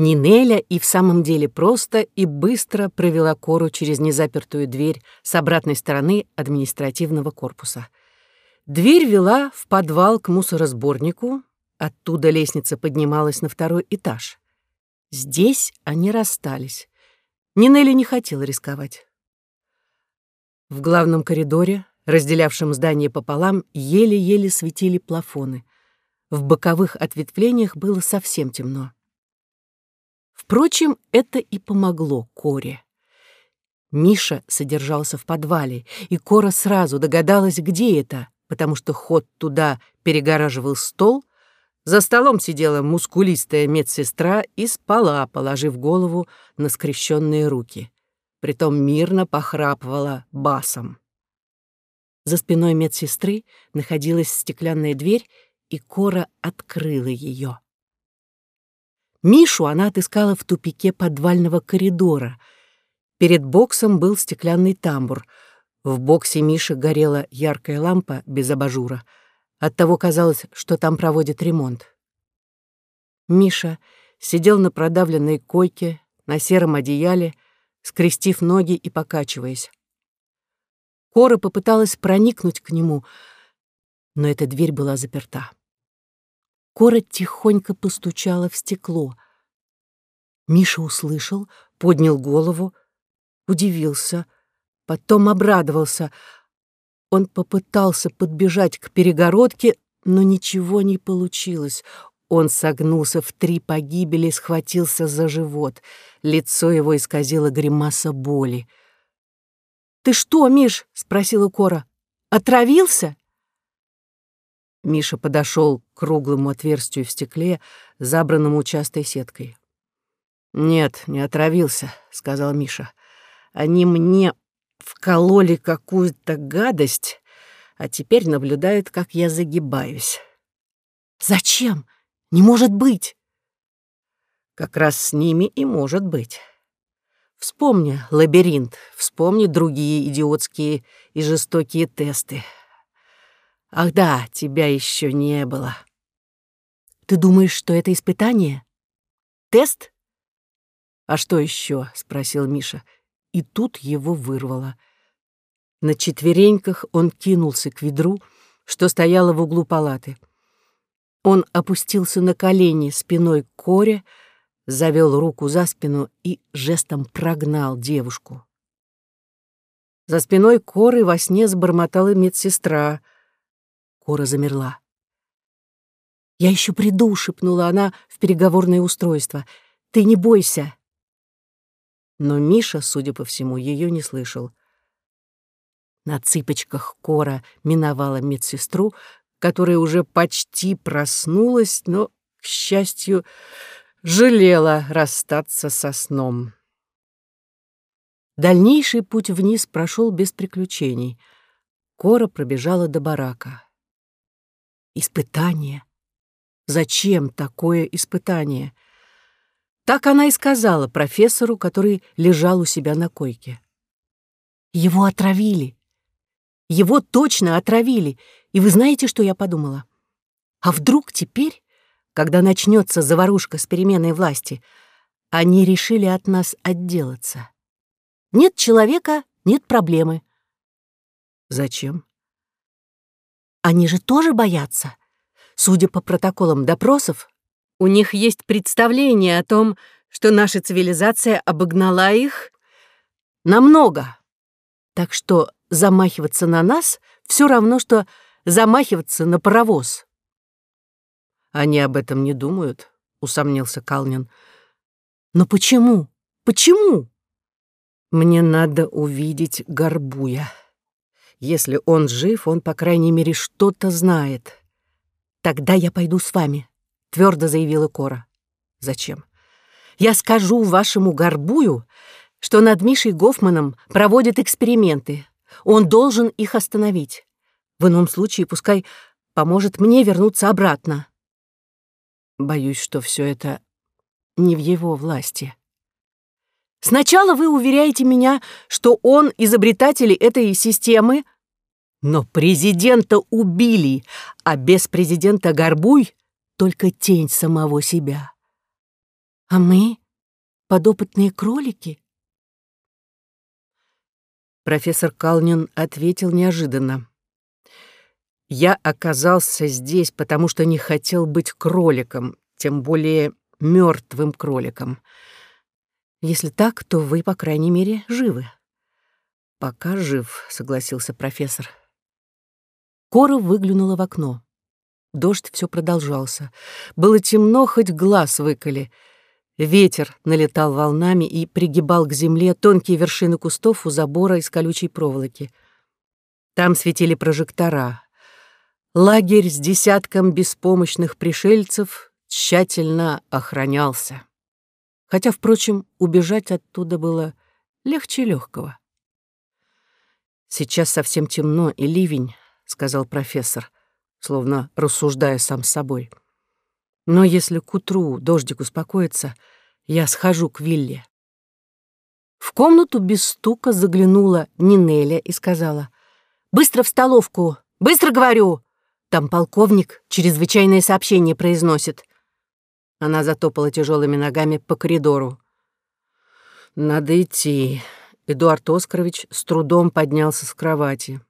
Нинеля и в самом деле просто и быстро провела Кору через незапертую дверь с обратной стороны административного корпуса. Дверь вела в подвал к мусоросборнику, оттуда лестница поднималась на второй этаж. Здесь они расстались. Нинелли не хотела рисковать. В главном коридоре, разделявшем здание пополам, еле-еле светили плафоны. В боковых ответвлениях было совсем темно. Впрочем, это и помогло Коре. Миша содержался в подвале, и Кора сразу догадалась, где это, потому что ход туда перегораживал стол, за столом сидела мускулистая медсестра и спала, положив голову на скрещенные руки. Притом мирно похрапывала басом. За спиной медсестры находилась стеклянная дверь, и Кора открыла ее. Мишу она отыскала в тупике подвального коридора. Перед боксом был стеклянный тамбур. В боксе Миши горела яркая лампа без абажура. Оттого казалось, что там проводят ремонт. Миша сидел на продавленной койке, на сером одеяле, скрестив ноги и покачиваясь. Кора попыталась проникнуть к нему, но эта дверь была заперта. Кора тихонько постучала в стекло. Миша услышал, поднял голову, удивился, потом обрадовался. Он попытался подбежать к перегородке, но ничего не получилось. Он согнулся в три погибели, схватился за живот. Лицо его исказило гримаса боли. «Ты что, Миш?» — спросила Кора. «Отравился?» Миша подошел к круглому отверстию в стекле, забранному частой сеткой. «Нет, не отравился», — сказал Миша. «Они мне вкололи какую-то гадость, а теперь наблюдают, как я загибаюсь». «Зачем? Не может быть!» «Как раз с ними и может быть. Вспомни лабиринт, вспомни другие идиотские и жестокие тесты, Ах да, тебя еще не было. Ты думаешь, что это испытание? Тест? А что еще? спросил Миша. И тут его вырвало. На четвереньках он кинулся к ведру, что стояло в углу палаты. Он опустился на колени спиной к коре, завел руку за спину и жестом прогнал девушку. За спиной коры во сне сбормотала медсестра — Кора замерла. «Я еще приду», — шепнула она в переговорное устройство. «Ты не бойся». Но Миша, судя по всему, ее не слышал. На цыпочках Кора миновала медсестру, которая уже почти проснулась, но, к счастью, жалела расстаться со сном. Дальнейший путь вниз прошел без приключений. Кора пробежала до барака. Испытание? Зачем такое испытание? Так она и сказала профессору, который лежал у себя на койке. Его отравили. Его точно отравили. И вы знаете, что я подумала? А вдруг теперь, когда начнется заварушка с переменой власти, они решили от нас отделаться? Нет человека — нет проблемы. Зачем? Они же тоже боятся. Судя по протоколам допросов, у них есть представление о том, что наша цивилизация обогнала их намного. Так что замахиваться на нас все равно, что замахиваться на паровоз. Они об этом не думают, усомнился Калнин. Но почему? Почему? Мне надо увидеть Горбуя. Если он жив, он, по крайней мере, что-то знает. Тогда я пойду с вами, твердо заявила Кора. Зачем? Я скажу вашему горбую, что над Мишей Гофманом проводят эксперименты. Он должен их остановить. В ином случае пускай поможет мне вернуться обратно. Боюсь, что все это не в его власти. Сначала вы уверяете меня, что он изобретатель этой системы, но президента убили, а без президента Горбуй только тень самого себя. А мы — подопытные кролики? Профессор Калнин ответил неожиданно. «Я оказался здесь, потому что не хотел быть кроликом, тем более мертвым кроликом. Если так, то вы, по крайней мере, живы». «Пока жив», — согласился профессор. Кора выглянула в окно. Дождь все продолжался. Было темно, хоть глаз выколи — Ветер налетал волнами и пригибал к земле тонкие вершины кустов у забора из колючей проволоки. Там светили прожектора. Лагерь с десятком беспомощных пришельцев тщательно охранялся. Хотя, впрочем, убежать оттуда было легче легкого. «Сейчас совсем темно и ливень», — сказал профессор, словно рассуждая сам с собой. Но если к утру дождик успокоится, я схожу к Вилле. В комнату без стука заглянула Нинеля и сказала, «Быстро в столовку! Быстро говорю! Там полковник чрезвычайное сообщение произносит». Она затопала тяжелыми ногами по коридору. «Надо идти». Эдуард Оскарович с трудом поднялся с кровати.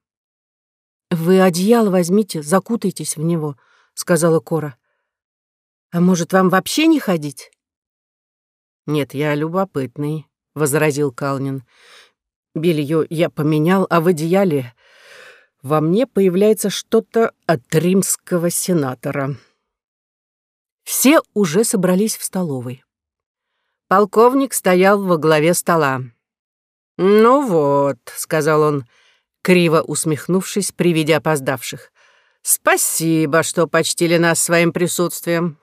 «Вы одеяло возьмите, закутайтесь в него», — сказала Кора. А может, вам вообще не ходить? Нет, я любопытный, возразил Калнин. Белье я поменял, а в одеяле во мне появляется что-то от римского сенатора. Все уже собрались в столовой. Полковник стоял во главе стола. «Ну вот», — сказал он, криво усмехнувшись при виде опоздавших, «спасибо, что почтили нас своим присутствием.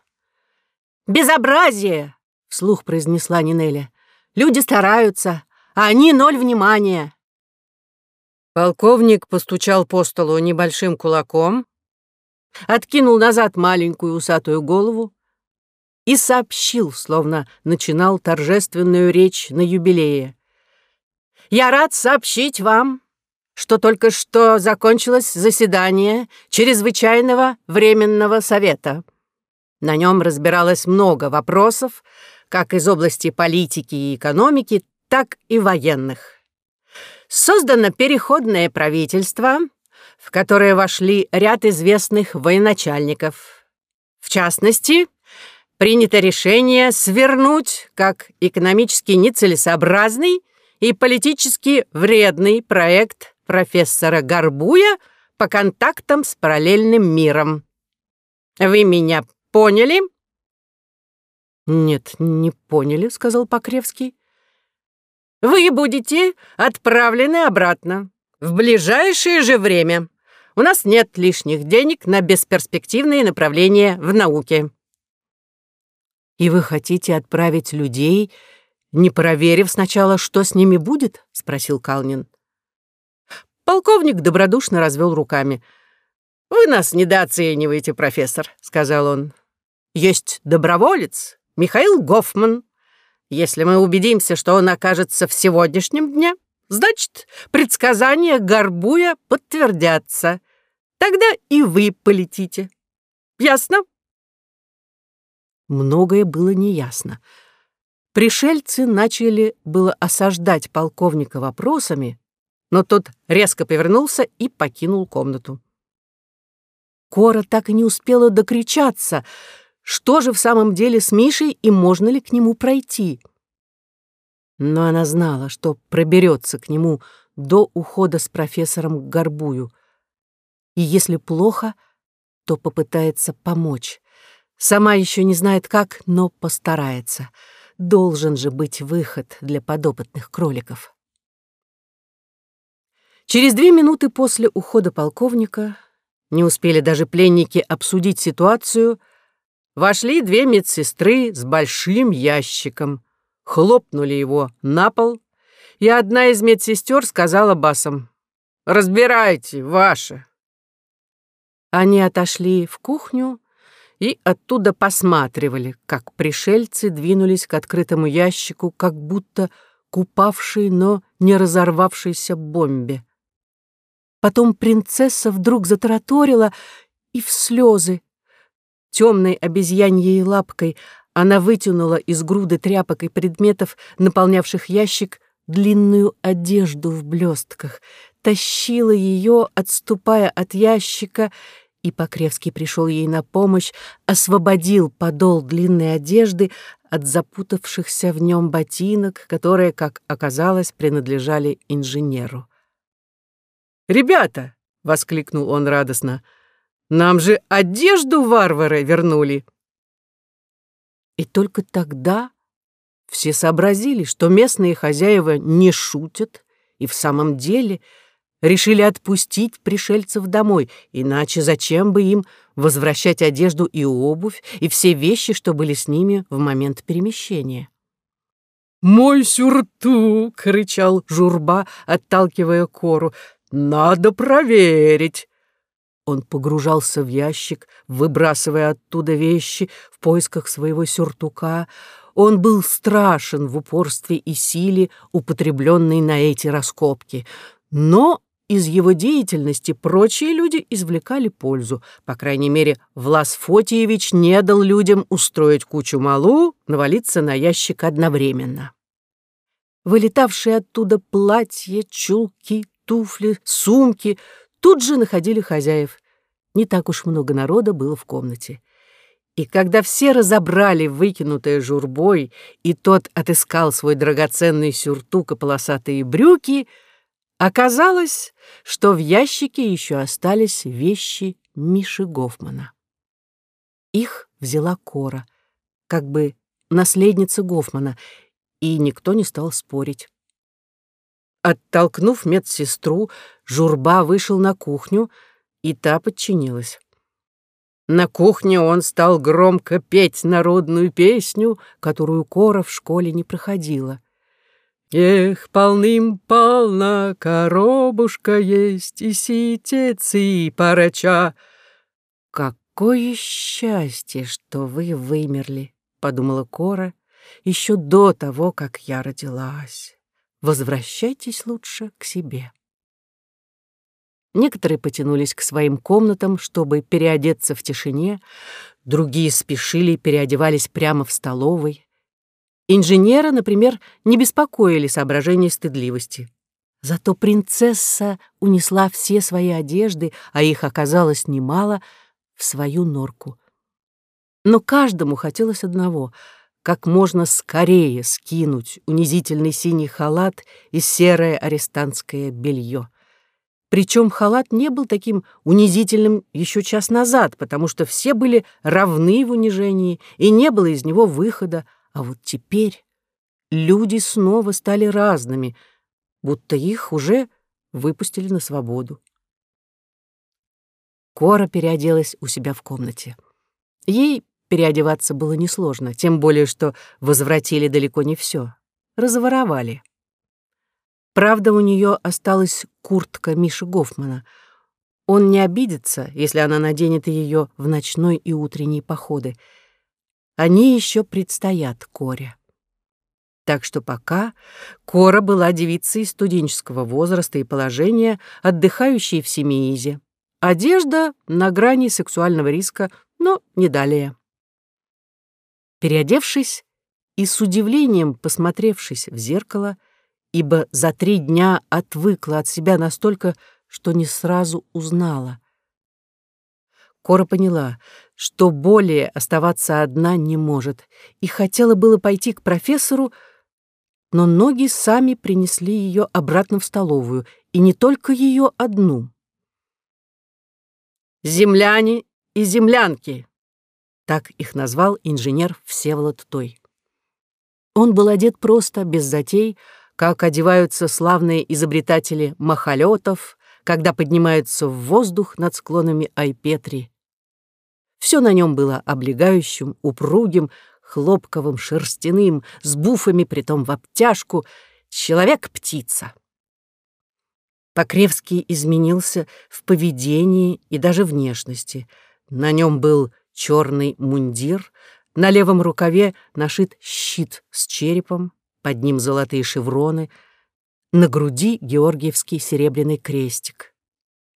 «Безобразие!» — вслух произнесла Нинеля. «Люди стараются, а они ноль внимания». Полковник постучал по столу небольшим кулаком, откинул назад маленькую усатую голову и сообщил, словно начинал торжественную речь на юбилее. «Я рад сообщить вам, что только что закончилось заседание Чрезвычайного Временного Совета». На нем разбиралось много вопросов, как из области политики и экономики, так и военных. Создано переходное правительство, в которое вошли ряд известных военачальников. В частности, принято решение свернуть как экономически нецелесообразный и политически вредный проект профессора Горбуя по контактам с параллельным миром. Вы меня Поняли?» «Нет, не поняли», — сказал Покревский. «Вы будете отправлены обратно в ближайшее же время. У нас нет лишних денег на бесперспективные направления в науке». «И вы хотите отправить людей, не проверив сначала, что с ними будет?» — спросил Калнин. Полковник добродушно развел руками. «Вы нас недооцениваете, профессор», — сказал он. Есть доброволец, Михаил Гофман. Если мы убедимся, что он окажется в сегодняшнем дне, значит, предсказания Горбуя подтвердятся. Тогда и вы полетите. Ясно? Многое было неясно. Пришельцы начали было осаждать полковника вопросами, но тот резко повернулся и покинул комнату. Кора так и не успела докричаться — что же в самом деле с Мишей и можно ли к нему пройти? Но она знала, что проберется к нему до ухода с профессором Горбую. И если плохо, то попытается помочь. Сама еще не знает как, но постарается. Должен же быть выход для подопытных кроликов. Через две минуты после ухода полковника не успели даже пленники обсудить ситуацию — Вошли две медсестры с большим ящиком, хлопнули его на пол, и одна из медсестер сказала басом «Разбирайте, ваше». Они отошли в кухню и оттуда посматривали, как пришельцы двинулись к открытому ящику, как будто купавшей, но не разорвавшейся бомбе. Потом принцесса вдруг затараторила и в слезы темной обезьяньей лапкой Она вытянула из груды тряпок и предметов, наполнявших ящик, длинную одежду в блестках, тащила ее, отступая от ящика, и Покревский пришел ей на помощь, освободил подол длинной одежды от запутавшихся в нем ботинок, которые, как оказалось, принадлежали инженеру. «Ребята!» — воскликнул он радостно. «Нам же одежду варвары вернули!» И только тогда все сообразили, что местные хозяева не шутят и в самом деле решили отпустить пришельцев домой, иначе зачем бы им возвращать одежду и обувь, и все вещи, что были с ними в момент перемещения. «Мой сюртук!» — кричал Журба, отталкивая кору. «Надо проверить!» Он погружался в ящик, выбрасывая оттуда вещи в поисках своего сюртука. Он был страшен в упорстве и силе, употребленной на эти раскопки. Но из его деятельности прочие люди извлекали пользу. По крайней мере, Влас Фотиевич не дал людям устроить кучу малу, навалиться на ящик одновременно. Вылетавшие оттуда платья, чулки, туфли, сумки — тут же находили хозяев. Не так уж много народа было в комнате. И когда все разобрали выкинутое журбой, и тот отыскал свой драгоценный сюртук и полосатые брюки, оказалось, что в ящике еще остались вещи Миши Гофмана. Их взяла Кора, как бы наследница Гофмана, и никто не стал спорить. Оттолкнув медсестру, Журба вышел на кухню, и та подчинилась. На кухне он стал громко петь народную песню, которую Кора в школе не проходила. «Эх, полным-полна коробушка есть, и ситец, и парача!» «Какое счастье, что вы вымерли!» — подумала Кора еще до того, как я родилась возвращайтесь лучше к себе. Некоторые потянулись к своим комнатам, чтобы переодеться в тишине, другие спешили и переодевались прямо в столовой. Инженера, например, не беспокоили соображения стыдливости. Зато принцесса унесла все свои одежды, а их оказалось немало, в свою норку. Но каждому хотелось одного — как можно скорее скинуть унизительный синий халат и серое арестантское белье. Причем халат не был таким унизительным еще час назад, потому что все были равны в унижении, и не было из него выхода, а вот теперь люди снова стали разными, будто их уже выпустили на свободу. Кора переоделась у себя в комнате. Ей Переодеваться было несложно, тем более, что возвратили далеко не все. Разворовали. Правда, у нее осталась куртка Миши Гофмана. Он не обидится, если она наденет ее в ночной и утренней походы. Они еще предстоят Коре. Так что пока Кора была девицей студенческого возраста и положения, отдыхающей в Семиизе. Одежда на грани сексуального риска, но не далее. Переодевшись и с удивлением посмотревшись в зеркало, ибо за три дня отвыкла от себя настолько, что не сразу узнала. Кора поняла, что более оставаться одна не может, и хотела было пойти к профессору, но ноги сами принесли ее обратно в столовую, и не только ее одну. «Земляне и землянки!» Так их назвал инженер Всеволод Той. Он был одет просто, без затей, как одеваются славные изобретатели махолетов, когда поднимаются в воздух над склонами Айпетри. Все на нем было облегающим, упругим, хлопковым, шерстяным, с буфами, притом в обтяжку, человек-птица. Покревский изменился в поведении и даже внешности. На нем был черный мундир, на левом рукаве нашит щит с черепом, под ним золотые шевроны, на груди георгиевский серебряный крестик.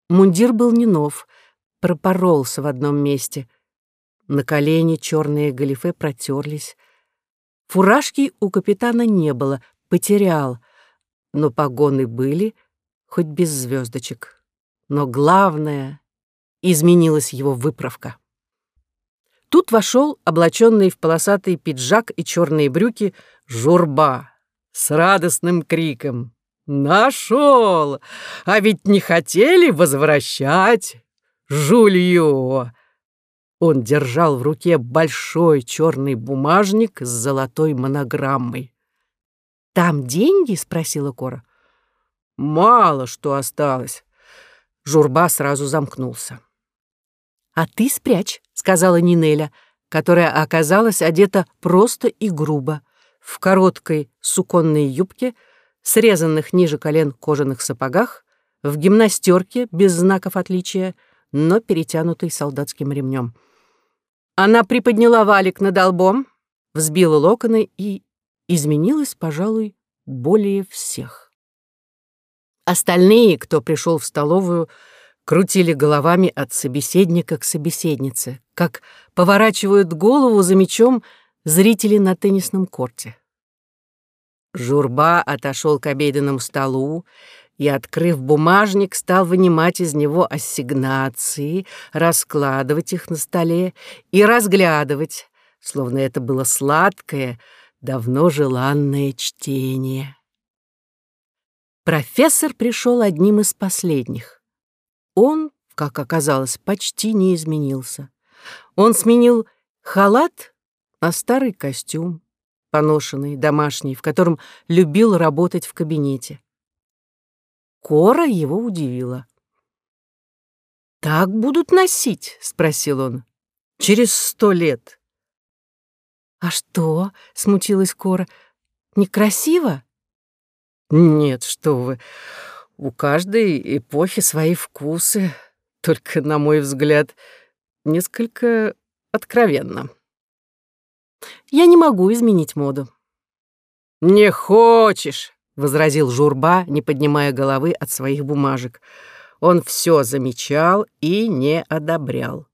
Мундир был не нов, пропоролся в одном месте. На колени черные галифе протерлись. Фуражки у капитана не было, потерял, но погоны были, хоть без звездочек. Но главное — изменилась его выправка. Тут вошел, облаченный в полосатый пиджак и черные брюки, журба с радостным криком. «Нашел! А ведь не хотели возвращать! Жулье!» Он держал в руке большой черный бумажник с золотой монограммой. «Там деньги?» — спросила Кора. «Мало что осталось». Журба сразу замкнулся. «А ты спрячь», — сказала Нинеля, которая оказалась одета просто и грубо, в короткой суконной юбке, срезанных ниже колен кожаных сапогах, в гимнастерке без знаков отличия, но перетянутой солдатским ремнем. Она приподняла валик над лбом, взбила локоны и изменилась, пожалуй, более всех. Остальные, кто пришел в столовую, крутили головами от собеседника к собеседнице, как поворачивают голову за мячом зрители на теннисном корте. Журба отошел к обеденному столу и, открыв бумажник, стал вынимать из него ассигнации, раскладывать их на столе и разглядывать, словно это было сладкое, давно желанное чтение. Профессор пришел одним из последних. Он, как оказалось, почти не изменился. Он сменил халат на старый костюм, поношенный, домашний, в котором любил работать в кабинете. Кора его удивила. «Так будут носить?» — спросил он. «Через сто лет». «А что?» — смутилась Кора. «Некрасиво?» «Нет, что вы. У каждой эпохи свои вкусы, только, на мой взгляд, несколько откровенно. Я не могу изменить моду». «Не хочешь!» возразил Журба, не поднимая головы от своих бумажек. Он все замечал и не одобрял.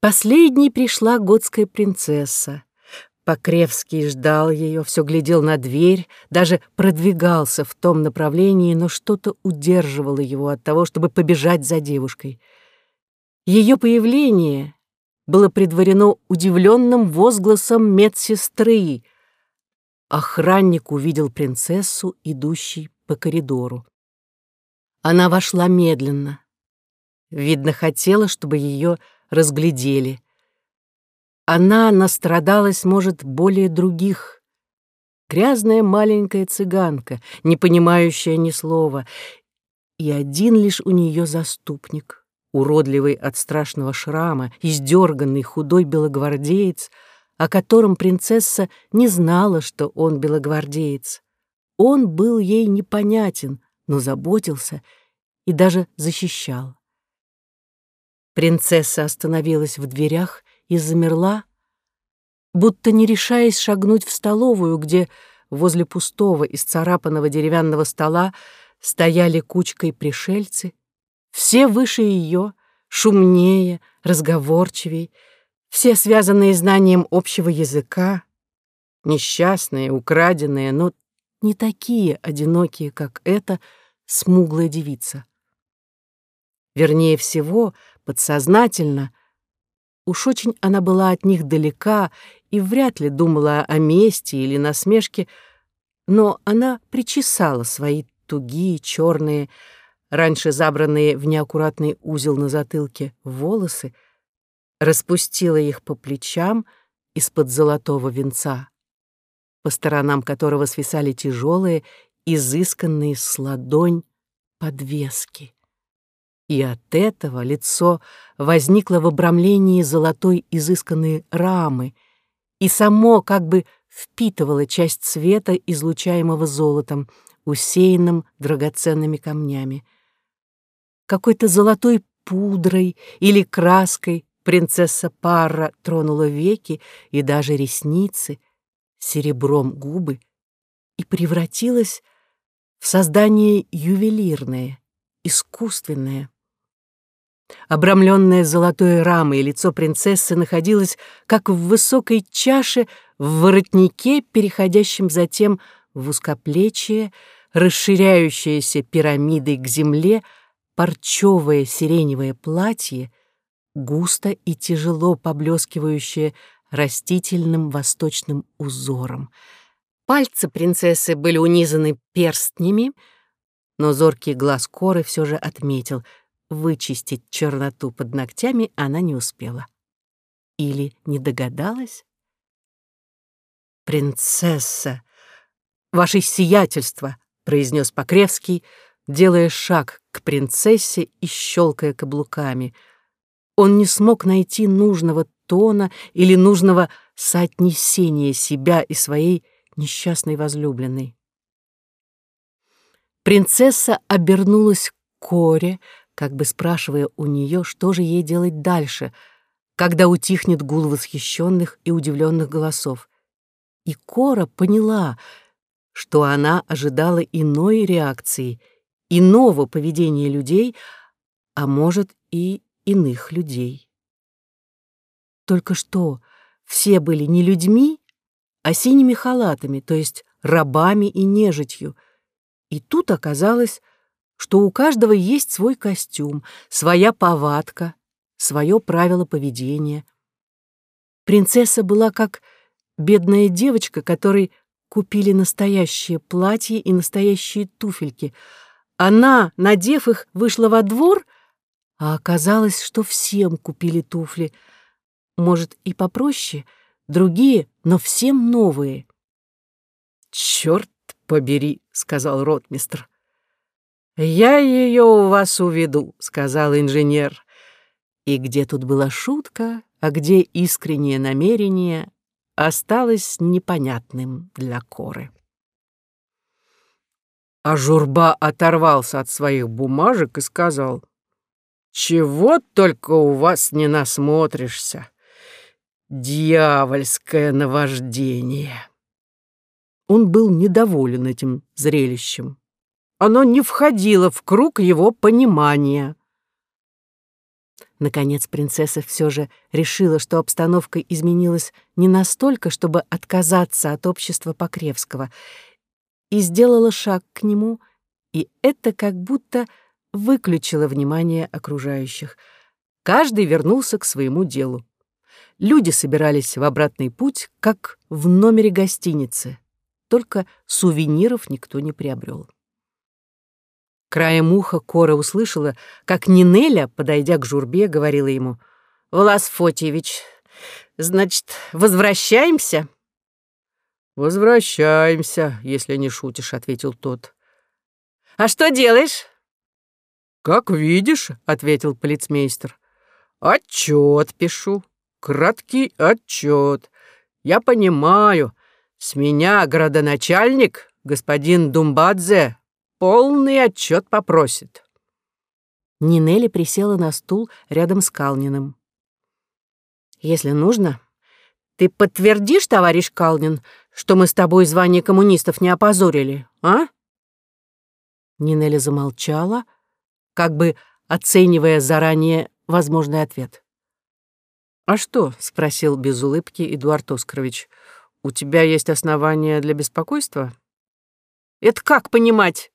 Последней пришла готская принцесса. Покревский ждал ее, все глядел на дверь, даже продвигался в том направлении, но что-то удерживало его от того, чтобы побежать за девушкой. Ее появление было предварено удивленным возгласом медсестры, охранник увидел принцессу, идущей по коридору. Она вошла медленно. Видно, хотела, чтобы ее разглядели. Она настрадалась, может, более других. Грязная маленькая цыганка, не понимающая ни слова, и один лишь у нее заступник, уродливый от страшного шрама, издерганный худой белогвардеец — о котором принцесса не знала, что он белогвардеец. Он был ей непонятен, но заботился и даже защищал. Принцесса остановилась в дверях и замерла, будто не решаясь шагнуть в столовую, где возле пустого и сцарапанного деревянного стола стояли кучкой пришельцы, все выше ее, шумнее, разговорчивей, все связанные знанием общего языка, несчастные, украденные, но не такие одинокие, как эта смуглая девица. Вернее всего, подсознательно, уж очень она была от них далека и вряд ли думала о мести или насмешке, но она причесала свои тугие, черные, раньше забранные в неаккуратный узел на затылке волосы, распустила их по плечам из-под золотого венца, по сторонам которого свисали тяжелые, изысканные с ладонь подвески. И от этого лицо возникло в обрамлении золотой изысканной рамы и само как бы впитывало часть цвета, излучаемого золотом, усеянным драгоценными камнями. Какой-то золотой пудрой или краской Принцесса Парра тронула веки и даже ресницы, серебром губы и превратилась в создание ювелирное, искусственное. Обрамленное золотой рамой лицо принцессы находилось как в высокой чаше в воротнике, переходящем затем в узкоплечие, расширяющееся пирамидой к земле, парчевое сиреневое платье, густо и тяжело поблескивающее растительным восточным узором. Пальцы принцессы были унизаны перстнями, но зоркий глаз коры все же отметил — Вычистить черноту под ногтями она не успела. Или не догадалась? «Принцесса! Ваше сиятельство!» — произнес Покревский, делая шаг к принцессе и щелкая каблуками. Он не смог найти нужного тона или нужного соотнесения себя и своей несчастной возлюбленной. Принцесса обернулась к Коре, как бы спрашивая у нее, что же ей делать дальше, когда утихнет гул восхищенных и удивленных голосов. И Кора поняла, что она ожидала иной реакции, иного поведения людей, а может и иных людей. Только что все были не людьми, а синими халатами, то есть рабами и нежитью. И тут оказалось, что у каждого есть свой костюм, своя повадка, свое правило поведения. Принцесса была как бедная девочка, которой купили настоящее платье и настоящие туфельки. Она, надев их, вышла во двор, а оказалось, что всем купили туфли. Может, и попроще, другие, но всем новые. «Чёрт побери», — сказал ротмистр. «Я ее у вас уведу», — сказал инженер. И где тут была шутка, а где искреннее намерение, осталось непонятным для Коры. А Журба оторвался от своих бумажек и сказал, «Чего только у вас не насмотришься! Дьявольское наваждение!» Он был недоволен этим зрелищем оно не входило в круг его понимания. Наконец принцесса все же решила, что обстановка изменилась не настолько, чтобы отказаться от общества Покревского, и сделала шаг к нему, и это как будто выключило внимание окружающих. Каждый вернулся к своему делу. Люди собирались в обратный путь, как в номере гостиницы, только сувениров никто не приобрел. Краем уха Кора услышала, как Нинеля, подойдя к журбе, говорила ему, «Влас Фотьевич, значит, возвращаемся?» «Возвращаемся, если не шутишь», — ответил тот. «А что делаешь?» «Как видишь», — ответил полицмейстер. «Отчет пишу, краткий отчет. Я понимаю, с меня градоначальник, господин Думбадзе, полный отчет попросит. Нинелли присела на стул рядом с Калниным. «Если нужно, ты подтвердишь, товарищ Калнин, что мы с тобой звание коммунистов не опозорили, а?» Нинелли замолчала, как бы оценивая заранее возможный ответ. «А что?» — спросил без улыбки Эдуард Оскарович. «У тебя есть основания для беспокойства?» «Это как понимать?»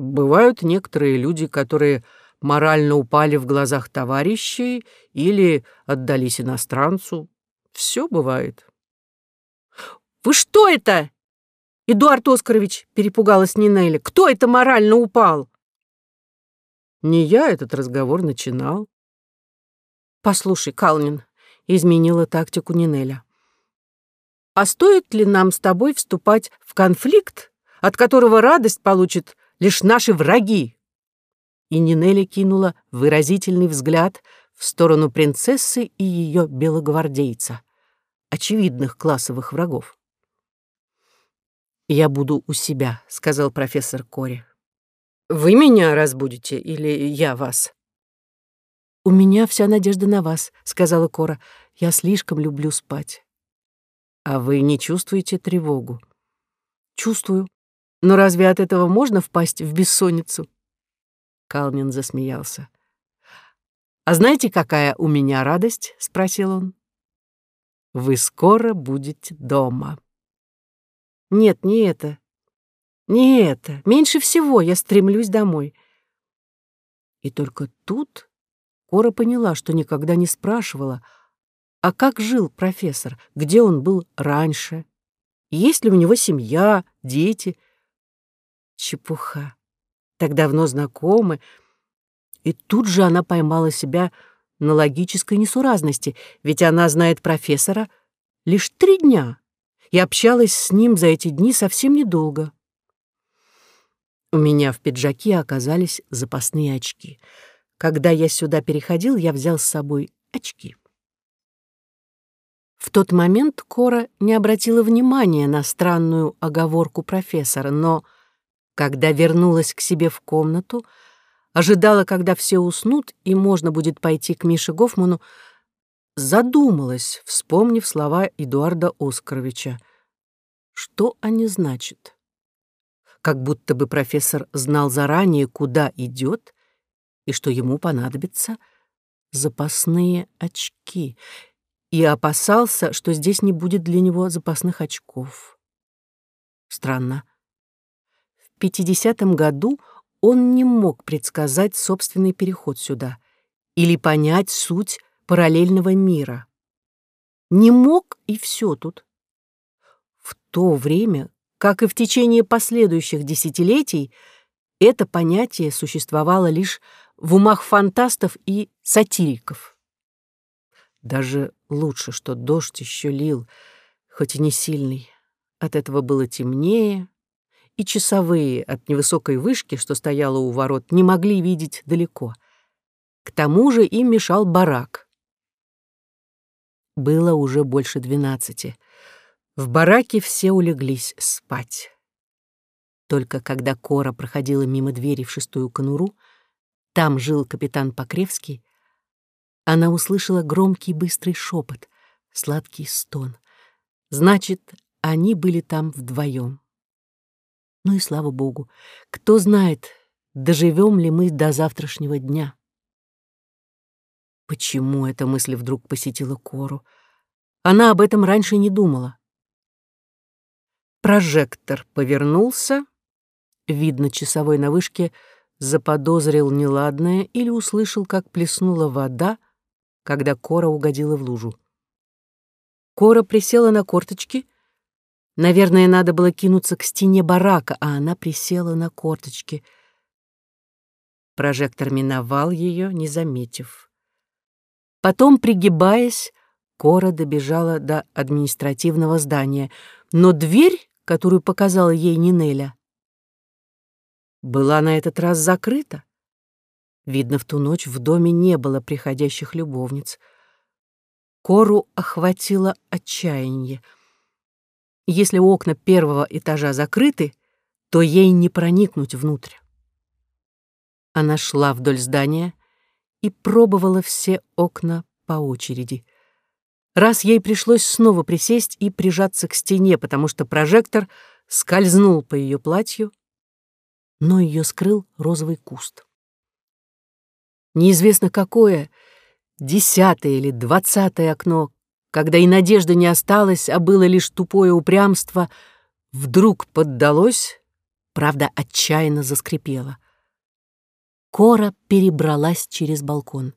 Бывают некоторые люди, которые морально упали в глазах товарищей или отдались иностранцу. Все бывает. «Вы что это?» Эдуард Оскарович перепугалась Нинелли. «Кто это морально упал?» Не я этот разговор начинал. «Послушай, Калнин», — изменила тактику Нинеля. «А стоит ли нам с тобой вступать в конфликт, от которого радость получит лишь наши враги!» И Нинелли кинула выразительный взгляд в сторону принцессы и ее белогвардейца, очевидных классовых врагов. «Я буду у себя», — сказал профессор Кори. «Вы меня разбудите или я вас?» «У меня вся надежда на вас», — сказала Кора. «Я слишком люблю спать». «А вы не чувствуете тревогу?» «Чувствую. Но разве от этого можно впасть в бессонницу? Калмин засмеялся. «А знаете, какая у меня радость?» — спросил он. «Вы скоро будете дома». «Нет, не это. Не это. Меньше всего я стремлюсь домой». И только тут Кора поняла, что никогда не спрашивала, а как жил профессор, где он был раньше, есть ли у него семья, дети. Чепуха. Так давно знакомы. И тут же она поймала себя на логической несуразности, ведь она знает профессора лишь три дня и общалась с ним за эти дни совсем недолго. У меня в пиджаке оказались запасные очки — когда я сюда переходил, я взял с собой очки. В тот момент Кора не обратила внимания на странную оговорку профессора, но, когда вернулась к себе в комнату, ожидала, когда все уснут и можно будет пойти к Мише Гофману, задумалась, вспомнив слова Эдуарда Оскаровича. Что они значат? Как будто бы профессор знал заранее, куда идет, и что ему понадобятся запасные очки, и опасался, что здесь не будет для него запасных очков. Странно. В 50-м году он не мог предсказать собственный переход сюда или понять суть параллельного мира. Не мог, и все тут. В то время, как и в течение последующих десятилетий, это понятие существовало лишь в умах фантастов и сатириков. Даже лучше, что дождь еще лил, хоть и не сильный. От этого было темнее, и часовые от невысокой вышки, что стояла у ворот, не могли видеть далеко. К тому же им мешал барак. Было уже больше двенадцати. В бараке все улеглись спать. Только когда Кора проходила мимо двери в шестую конуру, там жил капитан Покревский, она услышала громкий быстрый шепот, сладкий стон. Значит, они были там вдвоем. Ну и слава богу, кто знает, доживем ли мы до завтрашнего дня. Почему эта мысль вдруг посетила Кору? Она об этом раньше не думала. Прожектор повернулся. Видно, часовой на вышке — заподозрил неладное или услышал, как плеснула вода, когда Кора угодила в лужу. Кора присела на корточки. Наверное, надо было кинуться к стене барака, а она присела на корточки. Прожектор миновал ее, не заметив. Потом, пригибаясь, Кора добежала до административного здания, но дверь, которую показала ей Нинеля, была на этот раз закрыта. Видно, в ту ночь в доме не было приходящих любовниц. Кору охватило отчаяние. Если окна первого этажа закрыты, то ей не проникнуть внутрь. Она шла вдоль здания и пробовала все окна по очереди. Раз ей пришлось снова присесть и прижаться к стене, потому что прожектор скользнул по ее платью, но ее скрыл розовый куст. Неизвестно какое, десятое или двадцатое окно, когда и надежды не осталось, а было лишь тупое упрямство, вдруг поддалось, правда, отчаянно заскрипело. Кора перебралась через балкон.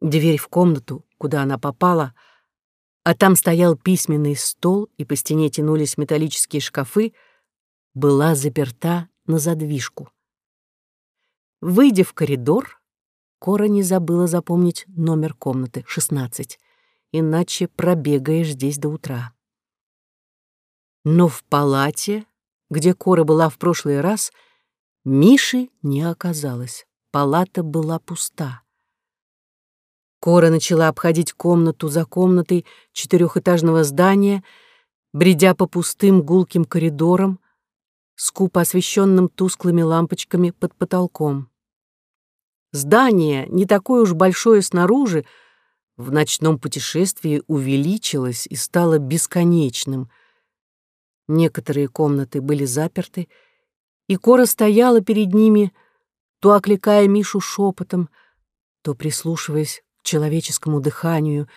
Дверь в комнату, куда она попала, а там стоял письменный стол, и по стене тянулись металлические шкафы, была заперта на задвижку. Выйдя в коридор, Кора не забыла запомнить номер комнаты, 16, иначе пробегаешь здесь до утра. Но в палате, где Кора была в прошлый раз, Миши не оказалось. Палата была пуста. Кора начала обходить комнату за комнатой четырехэтажного здания, бредя по пустым гулким коридорам, скупо освещенным тусклыми лампочками под потолком. Здание, не такое уж большое снаружи, в ночном путешествии увеличилось и стало бесконечным. Некоторые комнаты были заперты, и Кора стояла перед ними, то окликая Мишу шепотом, то прислушиваясь к человеческому дыханию,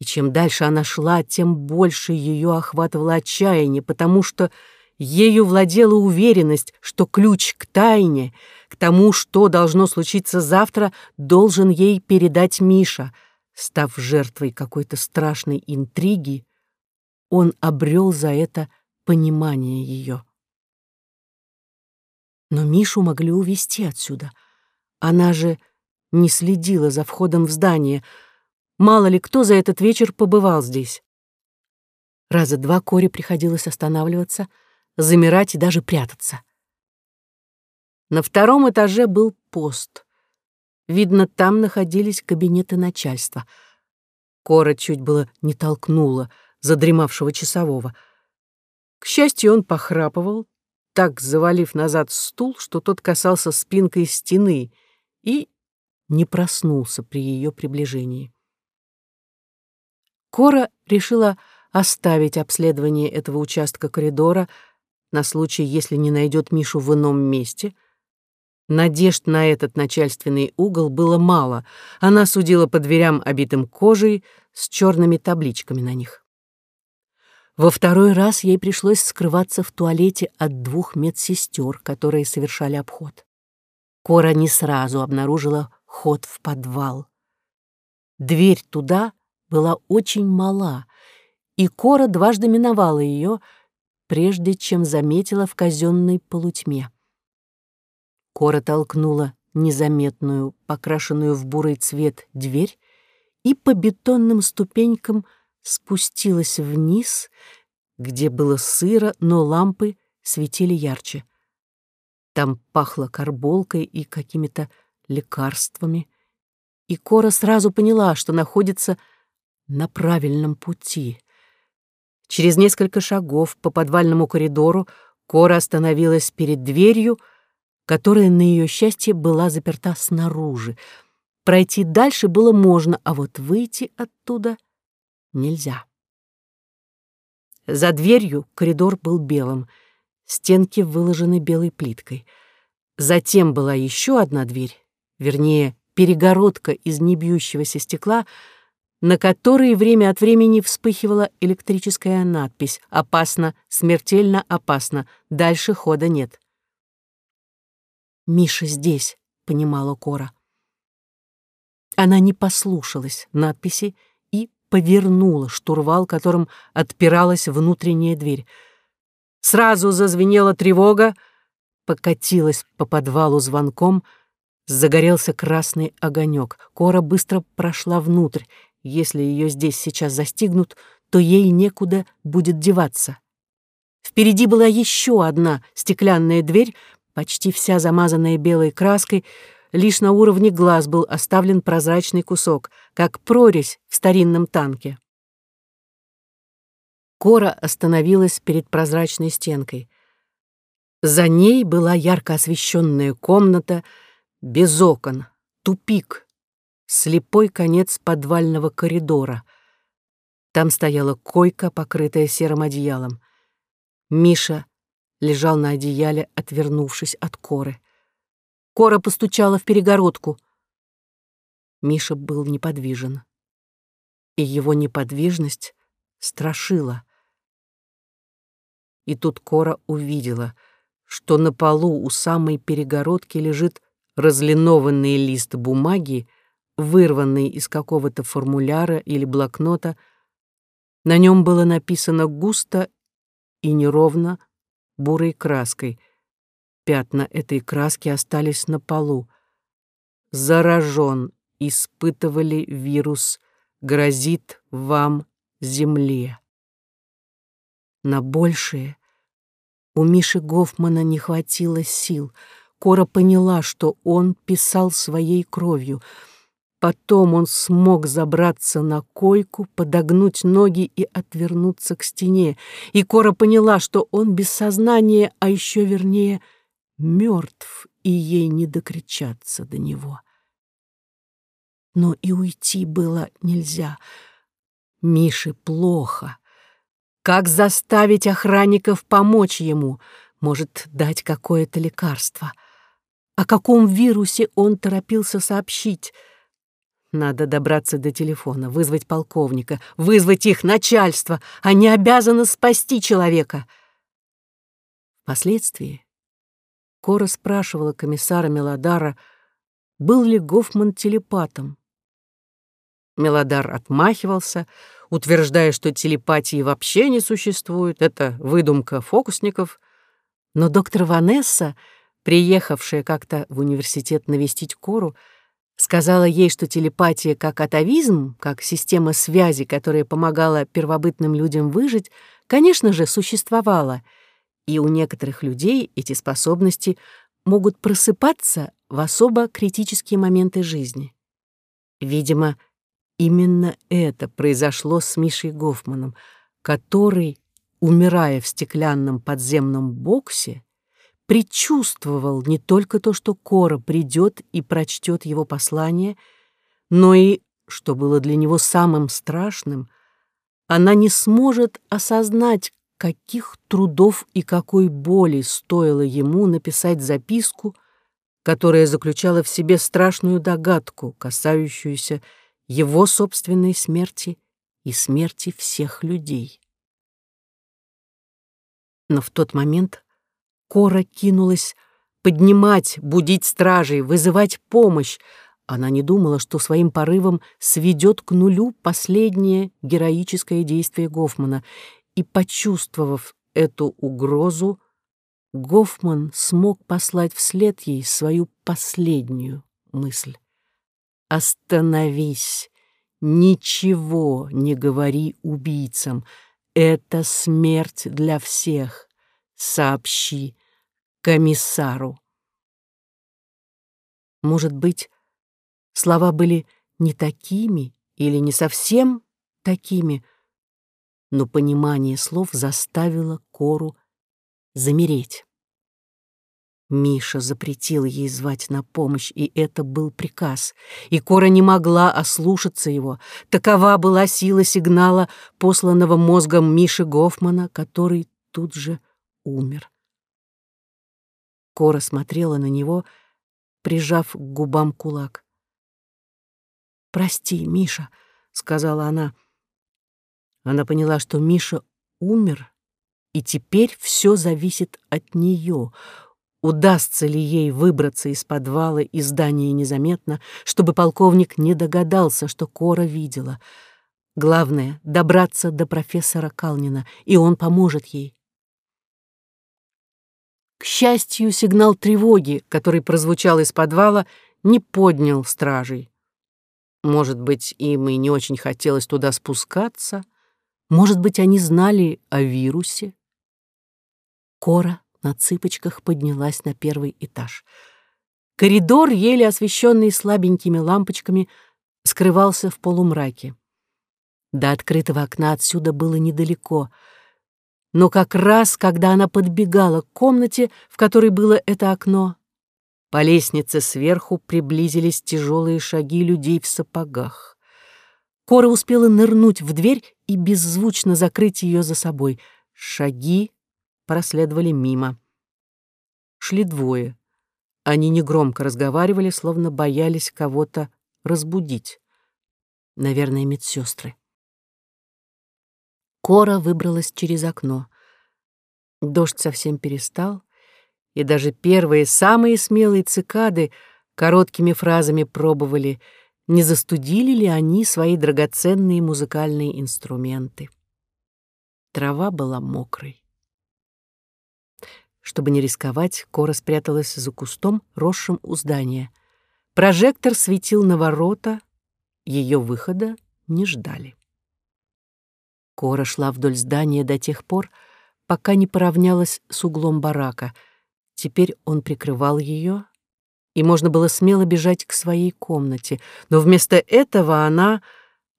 и чем дальше она шла, тем больше ее охватывало отчаяние, потому что ею владела уверенность, что ключ к тайне, к тому, что должно случиться завтра, должен ей передать Миша. Став жертвой какой-то страшной интриги, он обрел за это понимание ее. Но Мишу могли увести отсюда. Она же не следила за входом в здание. Мало ли кто за этот вечер побывал здесь. Раза два Коре приходилось останавливаться, замирать и даже прятаться. На втором этаже был пост. Видно, там находились кабинеты начальства. Кора чуть было не толкнула задремавшего часового. К счастью, он похрапывал, так завалив назад стул, что тот касался спинкой стены, и не проснулся при ее приближении. Кора решила оставить обследование этого участка коридора на случай, если не найдет Мишу в ином месте. Надежд на этот начальственный угол было мало. Она судила по дверям, обитым кожей, с черными табличками на них. Во второй раз ей пришлось скрываться в туалете от двух медсестер, которые совершали обход. Кора не сразу обнаружила ход в подвал. Дверь туда была очень мала, и Кора дважды миновала ее, прежде чем заметила в казенной полутьме. Кора толкнула незаметную, покрашенную в бурый цвет дверь и по бетонным ступенькам — спустилась вниз, где было сыро, но лампы светили ярче. Там пахло карболкой и какими-то лекарствами, и Кора сразу поняла, что находится на правильном пути. Через несколько шагов по подвальному коридору Кора остановилась перед дверью, которая, на ее счастье, была заперта снаружи. Пройти дальше было можно, а вот выйти оттуда — нельзя. За дверью коридор был белым, стенки выложены белой плиткой. Затем была еще одна дверь, вернее, перегородка из небьющегося стекла, на которой время от времени вспыхивала электрическая надпись «Опасно, смертельно опасно, дальше хода нет». «Миша здесь», — понимала Кора. Она не послушалась надписи повернула штурвал, которым отпиралась внутренняя дверь. Сразу зазвенела тревога, покатилась по подвалу звонком, загорелся красный огонек. Кора быстро прошла внутрь. Если ее здесь сейчас застигнут, то ей некуда будет деваться. Впереди была еще одна стеклянная дверь, почти вся замазанная белой краской, лишь на уровне глаз был оставлен прозрачный кусок, как прорезь в старинном танке. Кора остановилась перед прозрачной стенкой. За ней была ярко освещенная комната, без окон, тупик, слепой конец подвального коридора. Там стояла койка, покрытая серым одеялом. Миша лежал на одеяле, отвернувшись от коры. Кора постучала в перегородку. Миша был неподвижен. И его неподвижность страшила. И тут Кора увидела, что на полу у самой перегородки лежит разлинованный лист бумаги, вырванный из какого-то формуляра или блокнота. На нем было написано густо и неровно бурой краской Пятна этой краски остались на полу. Заражен, испытывали вирус, грозит вам земле. На большее у Миши Гофмана не хватило сил. Кора поняла, что он писал своей кровью. Потом он смог забраться на койку, подогнуть ноги и отвернуться к стене. И Кора поняла, что он без сознания, а еще вернее — мертв, и ей не докричаться до него. Но и уйти было нельзя. Мише плохо. Как заставить охранников помочь ему? Может, дать какое-то лекарство? О каком вирусе он торопился сообщить? Надо добраться до телефона, вызвать полковника, вызвать их начальство. Они обязаны спасти человека. Впоследствии Кора спрашивала комиссара Мелодара, был ли Гофман телепатом. Мелодар отмахивался, утверждая, что телепатии вообще не существует, это выдумка фокусников. Но доктор Ванесса, приехавшая как-то в университет навестить Кору, сказала ей, что телепатия как атовизм, как система связи, которая помогала первобытным людям выжить, конечно же, существовала, и у некоторых людей эти способности могут просыпаться в особо критические моменты жизни. Видимо, именно это произошло с Мишей Гофманом, который, умирая в стеклянном подземном боксе, предчувствовал не только то, что Кора придет и прочтет его послание, но и, что было для него самым страшным, она не сможет осознать, каких трудов и какой боли стоило ему написать записку, которая заключала в себе страшную догадку, касающуюся его собственной смерти и смерти всех людей. Но в тот момент Кора кинулась поднимать, будить стражей, вызывать помощь. Она не думала, что своим порывом сведет к нулю последнее героическое действие Гофмана, и, почувствовав эту угрозу, Гофман смог послать вслед ей свою последнюю мысль. «Остановись! Ничего не говори убийцам! Это смерть для всех! Сообщи комиссару!» Может быть, слова были не такими или не совсем такими, но понимание слов заставило Кору замереть. Миша запретил ей звать на помощь, и это был приказ. И Кора не могла ослушаться его. Такова была сила сигнала, посланного мозгом Миши Гофмана, который тут же умер. Кора смотрела на него, прижав к губам кулак. «Прости, Миша», — сказала она. Она поняла, что Миша умер, и теперь все зависит от нее. Удастся ли ей выбраться из подвала и здания незаметно, чтобы полковник не догадался, что Кора видела. Главное — добраться до профессора Калнина, и он поможет ей. К счастью, сигнал тревоги, который прозвучал из подвала, не поднял стражей. Может быть, им и не очень хотелось туда спускаться. Может быть, они знали о вирусе. Кора на цыпочках поднялась на первый этаж. Коридор, еле освещенный слабенькими лампочками, скрывался в полумраке. До открытого окна отсюда было недалеко. Но как раз, когда она подбегала к комнате, в которой было это окно, по лестнице сверху приблизились тяжелые шаги людей в сапогах. Кора успела нырнуть в дверь и беззвучно закрыть ее за собой. Шаги проследовали мимо. Шли двое. Они негромко разговаривали, словно боялись кого-то разбудить. Наверное, медсестры. Кора выбралась через окно. Дождь совсем перестал, и даже первые, самые смелые цикады короткими фразами пробовали, не застудили ли они свои драгоценные музыкальные инструменты. Трава была мокрой. Чтобы не рисковать, Кора спряталась за кустом, росшим у здания. Прожектор светил на ворота, ее выхода не ждали. Кора шла вдоль здания до тех пор, пока не поравнялась с углом барака. Теперь он прикрывал ее, и можно было смело бежать к своей комнате. Но вместо этого она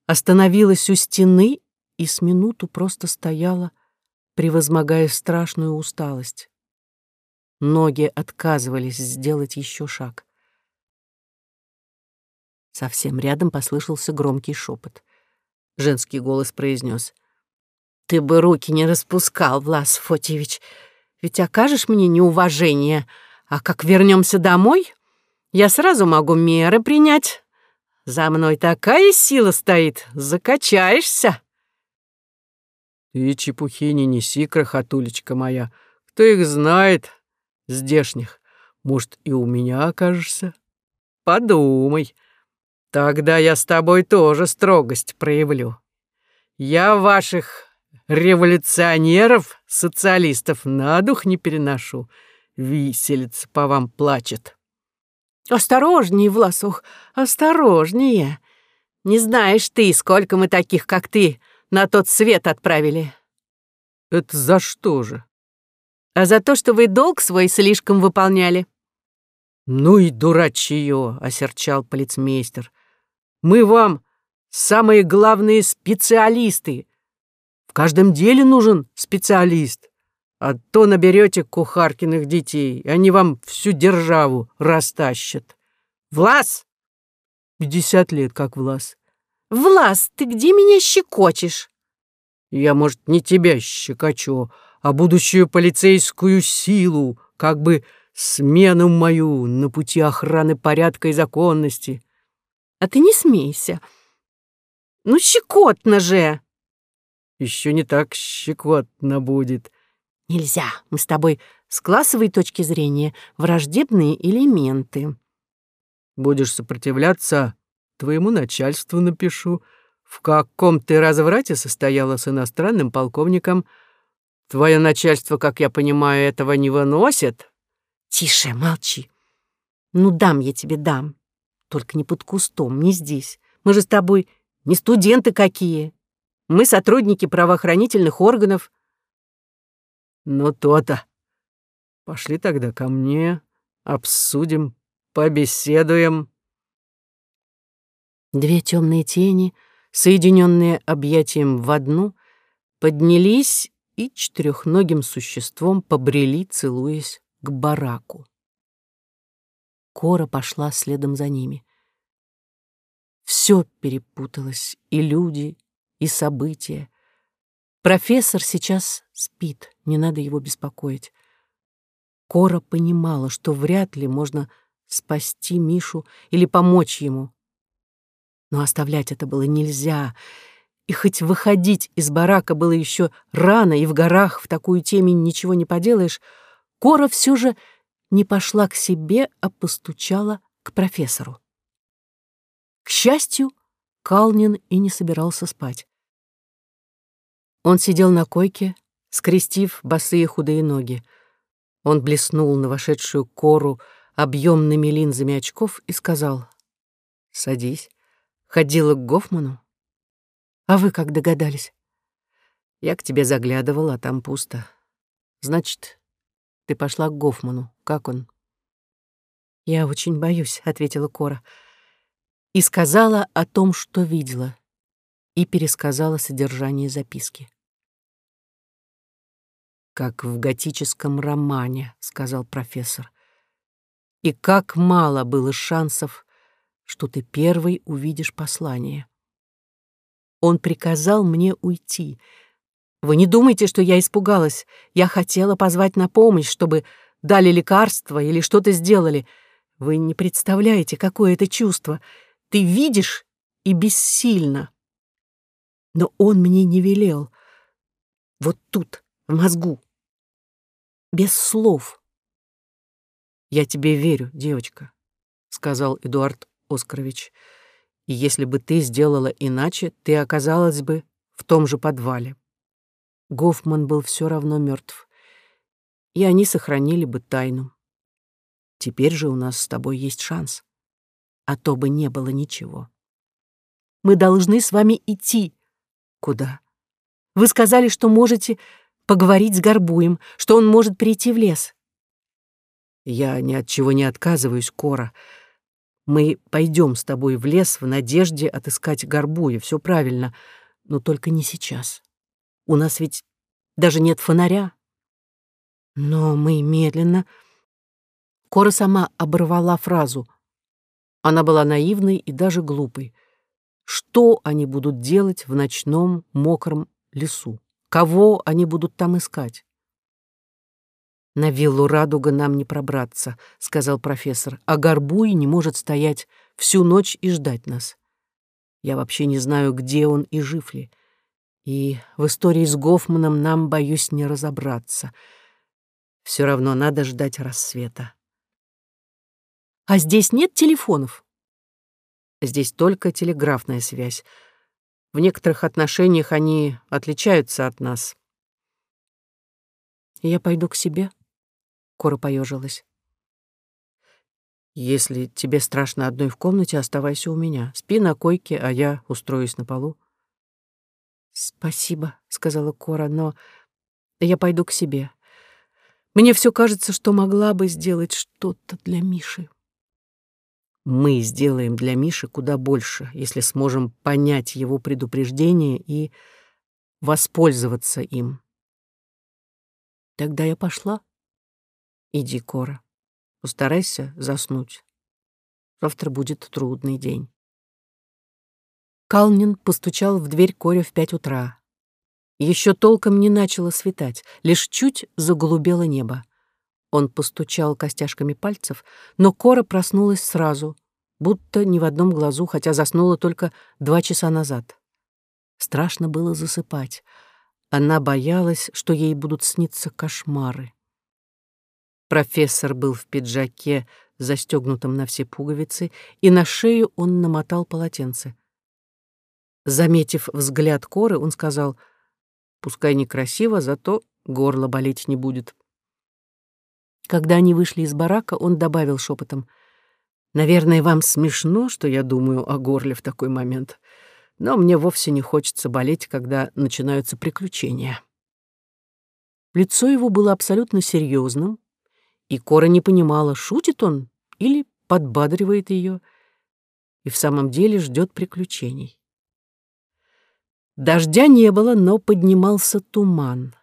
остановилась у стены и с минуту просто стояла, превозмогая страшную усталость. Ноги отказывались сделать еще шаг. Совсем рядом послышался громкий шепот. Женский голос произнес: «Ты бы руки не распускал, Влас Фотьевич, ведь окажешь мне неуважение, А как вернемся домой, я сразу могу меры принять. За мной такая сила стоит, закачаешься. Ты чепухи не неси, крохотулечка моя. Кто их знает, здешних? Может, и у меня окажешься? Подумай. Тогда я с тобой тоже строгость проявлю. Я ваших революционеров, социалистов на дух не переношу. Виселица по вам плачет. Осторожнее, Власух, осторожнее. Не знаешь ты, сколько мы таких, как ты, на тот свет отправили. Это за что же? А за то, что вы долг свой слишком выполняли. Ну и дурачье, осерчал полицмейстер. Мы вам самые главные специалисты. Каждом деле нужен специалист. А то наберете кухаркиных детей, и они вам всю державу растащат. Влас! Пятьдесят лет как Влас. Влас, ты где меня щекочешь? Я, может, не тебя щекочу, а будущую полицейскую силу, как бы смену мою на пути охраны порядка и законности. А ты не смейся. Ну, щекотно же. Еще не так щекотно будет. Нельзя. Мы с тобой с классовой точки зрения враждебные элементы. Будешь сопротивляться, твоему начальству напишу, в каком ты разврате состояла с иностранным полковником. Твое начальство, как я понимаю, этого не выносит. Тише, молчи. Ну, дам я тебе, дам. Только не под кустом, не здесь. Мы же с тобой не студенты какие. Мы сотрудники правоохранительных органов. Ну, то-то. Пошли тогда ко мне, обсудим, побеседуем. Две темные тени, соединенные объятием в одну, поднялись и четырехногим существом побрели, целуясь к бараку. Кора пошла следом за ними. Все перепуталось, и люди, и события. Профессор сейчас спит, не надо его беспокоить. Кора понимала, что вряд ли можно спасти Мишу или помочь ему. Но оставлять это было нельзя, и хоть выходить из барака было еще рано, и в горах в такую темень ничего не поделаешь, Кора все же не пошла к себе, а постучала к профессору. К счастью, Калнин и не собирался спать. Он сидел на койке, скрестив босые худые ноги. Он блеснул на вошедшую кору объемными линзами очков и сказал «Садись». Ходила к Гофману. А вы как догадались? Я к тебе заглядывала, а там пусто. Значит, ты пошла к Гофману. Как он?» «Я очень боюсь», — ответила Кора. И сказала о том, что видела. И пересказала содержание записки. «Как в готическом романе», — сказал профессор. «И как мало было шансов, что ты первый увидишь послание. Он приказал мне уйти, вы не думайте, что я испугалась. Я хотела позвать на помощь, чтобы дали лекарство или что-то сделали. Вы не представляете, какое это чувство. Ты видишь и бессильно. Но он мне не велел. Вот тут, в мозгу. Без слов. «Я тебе верю, девочка», — сказал Эдуард Оскарович. «И если бы ты сделала иначе, ты оказалась бы в том же подвале». Гофман был все равно мертв, и они сохранили бы тайну. Теперь же у нас с тобой есть шанс, а то бы не было ничего. Мы должны с вами идти. Куда? Вы сказали, что можете поговорить с Горбуем, что он может прийти в лес. Я ни от чего не отказываюсь, Кора. Мы пойдем с тобой в лес в надежде отыскать Горбуя, все правильно, но только не сейчас. У нас ведь даже нет фонаря. Но мы медленно... Кора сама оборвала фразу. Она была наивной и даже глупой. Что они будут делать в ночном мокром лесу? Кого они будут там искать? «На виллу «Радуга» нам не пробраться», — сказал профессор, «а Горбуй не может стоять всю ночь и ждать нас. Я вообще не знаю, где он и жив ли. И в истории с Гофманом нам, боюсь, не разобраться. Все равно надо ждать рассвета». «А здесь нет телефонов?» «Здесь только телеграфная связь. В некоторых отношениях они отличаются от нас». «Я пойду к себе?» Кора поежилась. «Если тебе страшно одной в комнате, оставайся у меня. Спи на койке, а я устроюсь на полу». «Спасибо», — сказала Кора, — «но я пойду к себе. Мне все кажется, что могла бы сделать что-то для Миши». «Мы сделаем для Миши куда больше, если сможем понять его предупреждение и воспользоваться им». «Тогда я пошла», Иди, Кора. Постарайся заснуть. Завтра будет трудный день. Калнин постучал в дверь Коре в пять утра. Еще толком не начало светать, лишь чуть заголубело небо. Он постучал костяшками пальцев, но Кора проснулась сразу, будто ни в одном глазу, хотя заснула только два часа назад. Страшно было засыпать. Она боялась, что ей будут сниться кошмары. Профессор был в пиджаке, застегнутом на все пуговицы, и на шею он намотал полотенце. Заметив взгляд Коры, он сказал, «Пускай некрасиво, зато горло болеть не будет». Когда они вышли из барака, он добавил шепотом, «Наверное, вам смешно, что я думаю о горле в такой момент, но мне вовсе не хочется болеть, когда начинаются приключения». Лицо его было абсолютно серьезным, и Кора не понимала, шутит он или подбадривает ее, и в самом деле ждет приключений. Дождя не было, но поднимался туман.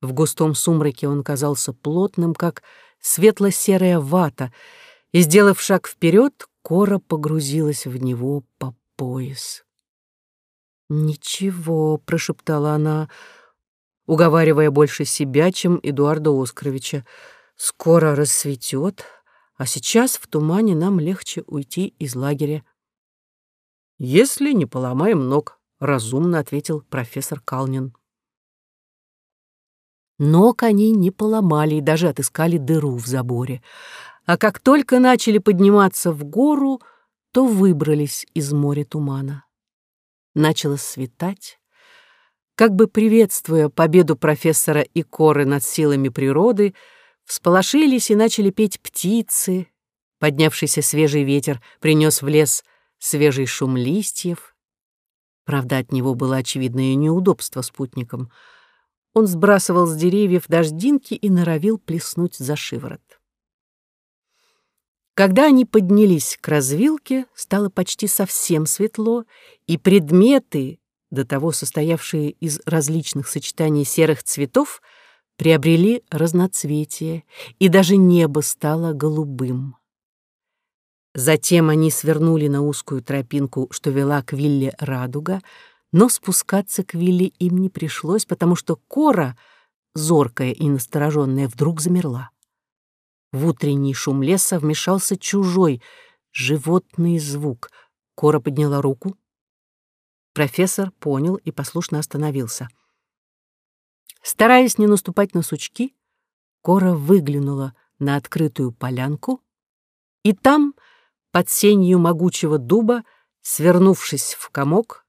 В густом сумраке он казался плотным, как светло-серая вата, и, сделав шаг вперед, Кора погрузилась в него по пояс. «Ничего», — прошептала она, уговаривая больше себя, чем Эдуарда Оскаровича, — Скоро рассветет, а сейчас в тумане нам легче уйти из лагеря. Если не поломаем ног, разумно ответил профессор Калнин. Ног они не поломали и даже отыскали дыру в заборе. А как только начали подниматься в гору, то выбрались из моря тумана. Начало светать. Как бы приветствуя победу профессора Икоры над силами природы, Всполошились и начали петь птицы. Поднявшийся свежий ветер принес в лес свежий шум листьев. Правда, от него было очевидное неудобство спутникам. Он сбрасывал с деревьев дождинки и норовил плеснуть за шиворот. Когда они поднялись к развилке, стало почти совсем светло, и предметы, до того состоявшие из различных сочетаний серых цветов, — приобрели разноцветие, и даже небо стало голубым. Затем они свернули на узкую тропинку, что вела к вилле Радуга, но спускаться к вилле им не пришлось, потому что Кора, зоркая и настороженная, вдруг замерла. В утренний шум леса вмешался чужой, животный звук. Кора подняла руку. Профессор понял и послушно остановился — Стараясь не наступать на сучки, Кора выглянула на открытую полянку, и там, под сенью могучего дуба, свернувшись в комок,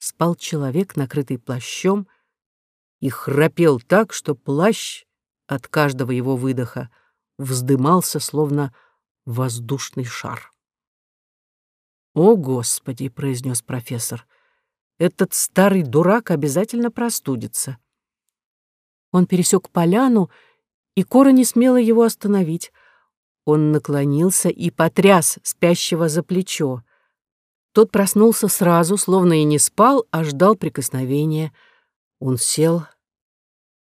спал человек, накрытый плащом, и храпел так, что плащ от каждого его выдоха вздымался, словно воздушный шар. «О, Господи!» — произнес профессор. «Этот старый дурак обязательно простудится». Он пересек поляну, и Кора не смела его остановить. Он наклонился и потряс спящего за плечо. Тот проснулся сразу, словно и не спал, а ждал прикосновения. Он сел,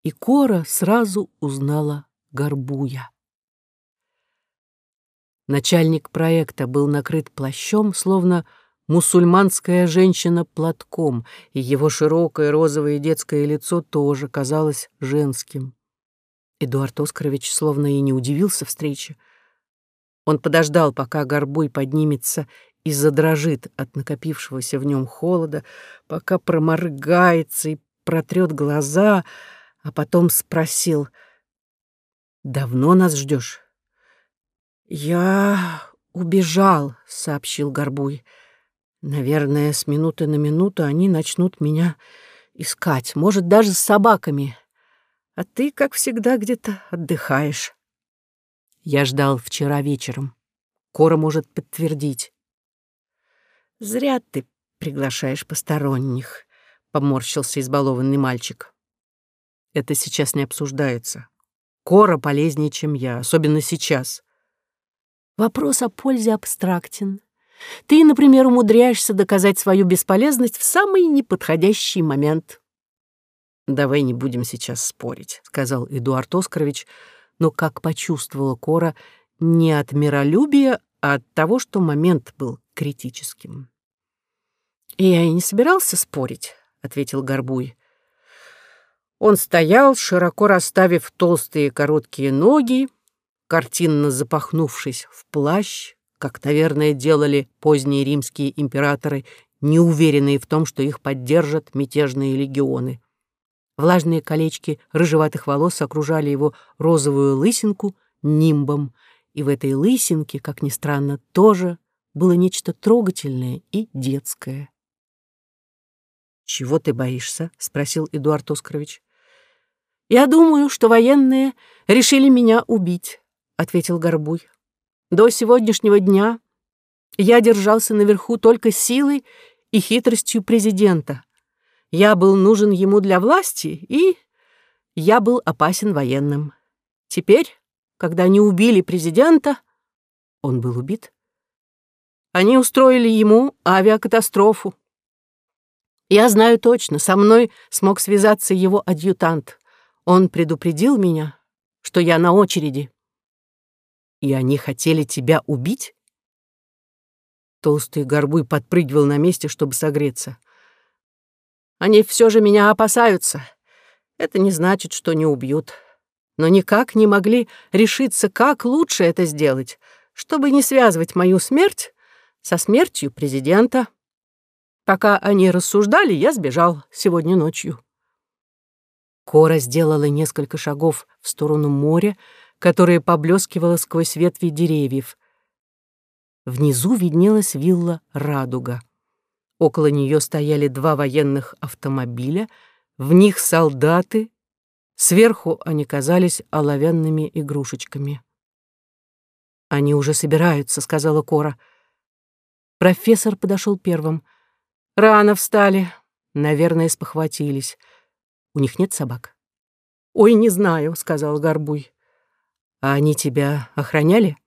и Кора сразу узнала Горбуя. Начальник проекта был накрыт плащом, словно мусульманская женщина платком, и его широкое розовое детское лицо тоже казалось женским. Эдуард Оскарович словно и не удивился встрече. Он подождал, пока горбуй поднимется и задрожит от накопившегося в нем холода, пока проморгается и протрет глаза, а потом спросил, «Давно нас ждешь?» «Я убежал», — сообщил Горбуй. «Наверное, с минуты на минуту они начнут меня искать, может, даже с собаками. А ты, как всегда, где-то отдыхаешь». Я ждал вчера вечером. Кора может подтвердить. «Зря ты приглашаешь посторонних», — поморщился избалованный мальчик. «Это сейчас не обсуждается. Кора полезнее, чем я, особенно сейчас». Вопрос о пользе абстрактен. Ты, например, умудряешься доказать свою бесполезность в самый неподходящий момент. «Давай не будем сейчас спорить», — сказал Эдуард Оскарович, но, как почувствовала Кора, не от миролюбия, а от того, что момент был критическим. «Я и не собирался спорить», — ответил Горбуй. Он стоял, широко расставив толстые короткие ноги, картинно запахнувшись в плащ, как, наверное, делали поздние римские императоры, неуверенные в том, что их поддержат мятежные легионы. Влажные колечки рыжеватых волос окружали его розовую лысинку нимбом, и в этой лысинке, как ни странно, тоже было нечто трогательное и детское. «Чего ты боишься?» — спросил Эдуард Оскарович. «Я думаю, что военные решили меня убить», — ответил Горбуй. «До сегодняшнего дня я держался наверху только силой и хитростью президента. Я был нужен ему для власти, и я был опасен военным. Теперь, когда они убили президента, он был убит, они устроили ему авиакатастрофу. Я знаю точно, со мной смог связаться его адъютант. Он предупредил меня, что я на очереди. И они хотели тебя убить? Толстый горбуй подпрыгивал на месте, чтобы согреться. Они все же меня опасаются. Это не значит, что не убьют. Но никак не могли решиться, как лучше это сделать, чтобы не связывать мою смерть со смертью президента. Пока они рассуждали, я сбежал сегодня ночью. Кора сделала несколько шагов в сторону моря, которое поблескивало сквозь ветви деревьев. Внизу виднелась вилла «Радуга». Около нее стояли два военных автомобиля, в них солдаты, сверху они казались оловянными игрушечками. «Они уже собираются», — сказала Кора. Профессор подошел первым. «Рано встали. Наверное, спохватились. У них нет собак?» «Ой, не знаю», — сказал Горбуй. «А они тебя охраняли?»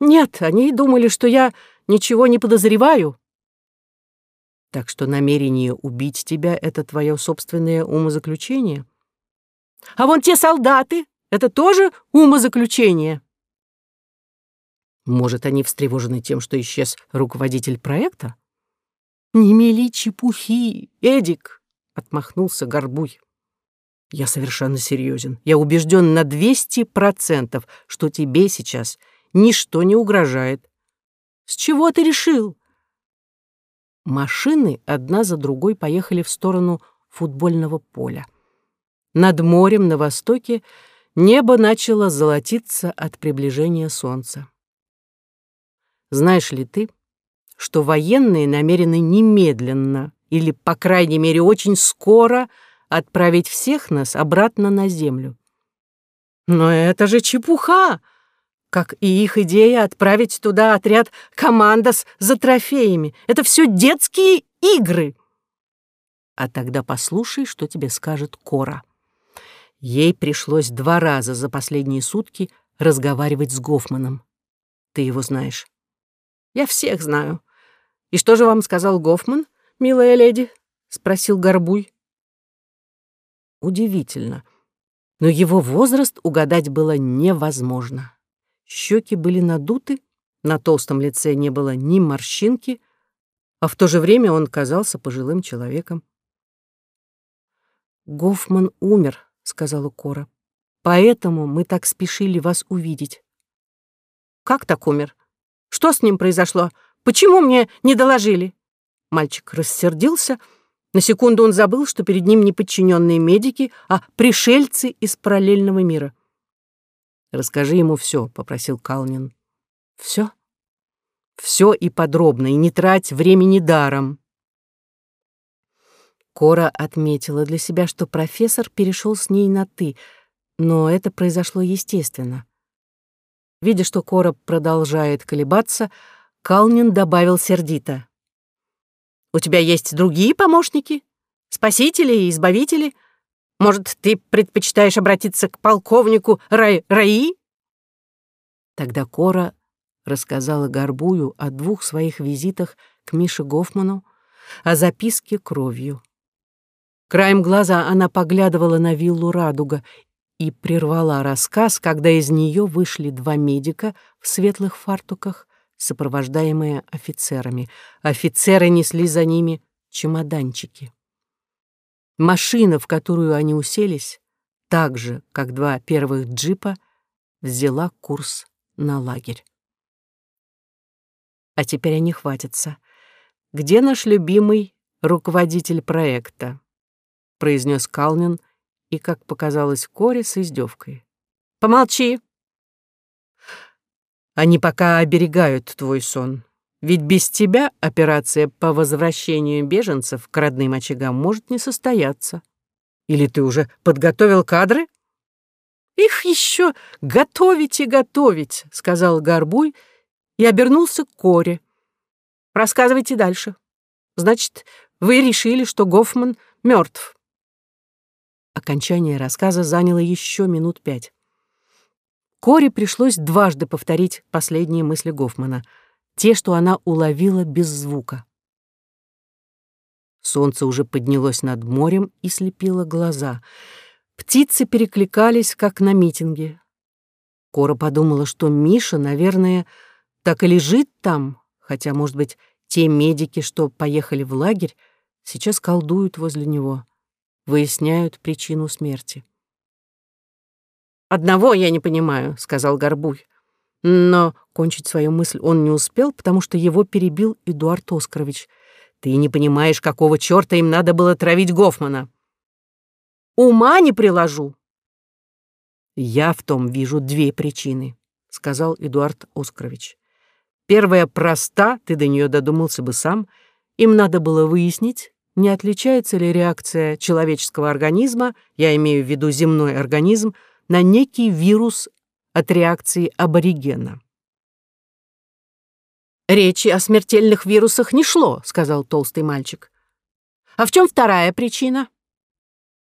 «Нет, они думали, что я ничего не подозреваю». Так что намерение убить тебя — это твое собственное умозаключение? А вон те солдаты — это тоже умозаключение. Может, они встревожены тем, что исчез руководитель проекта? Не мели чепухи, Эдик, — отмахнулся Горбуй. Я совершенно серьезен. Я убежден на двести процентов, что тебе сейчас ничто не угрожает. С чего ты решил? Машины одна за другой поехали в сторону футбольного поля. Над морем на востоке небо начало золотиться от приближения солнца. Знаешь ли ты, что военные намерены немедленно или, по крайней мере, очень скоро отправить всех нас обратно на землю? Но это же чепуха! как и их идея отправить туда отряд командос за трофеями. Это все детские игры. А тогда послушай, что тебе скажет Кора. Ей пришлось два раза за последние сутки разговаривать с Гофманом. Ты его знаешь. Я всех знаю. И что же вам сказал Гофман, милая леди? Спросил Горбуй. Удивительно. Но его возраст угадать было невозможно. Щеки были надуты, на толстом лице не было ни морщинки, а в то же время он казался пожилым человеком. «Гофман умер», — сказала Кора. Поэтому мы так спешили вас увидеть. Как так умер? Что с ним произошло? Почему мне не доложили? Мальчик рассердился. На секунду он забыл, что перед ним не подчиненные медики, а пришельцы из параллельного мира. «Расскажи ему все», — попросил Калнин. «Все?» «Все и подробно, и не трать времени даром». Кора отметила для себя, что профессор перешел с ней на «ты», но это произошло естественно. Видя, что Кора продолжает колебаться, Калнин добавил сердито. «У тебя есть другие помощники? Спасители и избавители? Может, ты предпочитаешь обратиться к полковнику Рай Раи?» Тогда Кора рассказала Горбую о двух своих визитах к Мише Гофману, о записке кровью. Краем глаза она поглядывала на виллу «Радуга» и прервала рассказ, когда из нее вышли два медика в светлых фартуках, сопровождаемые офицерами. Офицеры несли за ними чемоданчики. Машина, в которую они уселись, так же, как два первых джипа, взяла курс на лагерь. А теперь они хватятся. Где наш любимый руководитель проекта? произнес Калнин и, как показалось Коре, с издевкой. «Помолчи!» «Они пока оберегают твой сон. Ведь без тебя операция по возвращению беженцев к родным очагам может не состояться. Или ты уже подготовил кадры?» «Их еще готовить и готовить», — сказал Горбуй и обернулся к Коре. «Рассказывайте дальше. Значит, вы решили, что Гофман мертв. Окончание рассказа заняло еще минут пять. Коре пришлось дважды повторить последние мысли Гофмана, те, что она уловила без звука. Солнце уже поднялось над морем и слепило глаза. Птицы перекликались, как на митинге. Кора подумала, что Миша, наверное, так и лежит там, хотя, может быть, те медики, что поехали в лагерь, сейчас колдуют возле него выясняют причину смерти. «Одного я не понимаю», — сказал Горбуй. Но кончить свою мысль он не успел, потому что его перебил Эдуард Оскарович. «Ты не понимаешь, какого чёрта им надо было травить Гофмана?» «Ума не приложу!» «Я в том вижу две причины», — сказал Эдуард Оскарович. «Первая проста, ты до неё додумался бы сам. Им надо было выяснить, не отличается ли реакция человеческого организма, я имею в виду земной организм, на некий вирус от реакции аборигена. «Речи о смертельных вирусах не шло», — сказал толстый мальчик. «А в чем вторая причина?»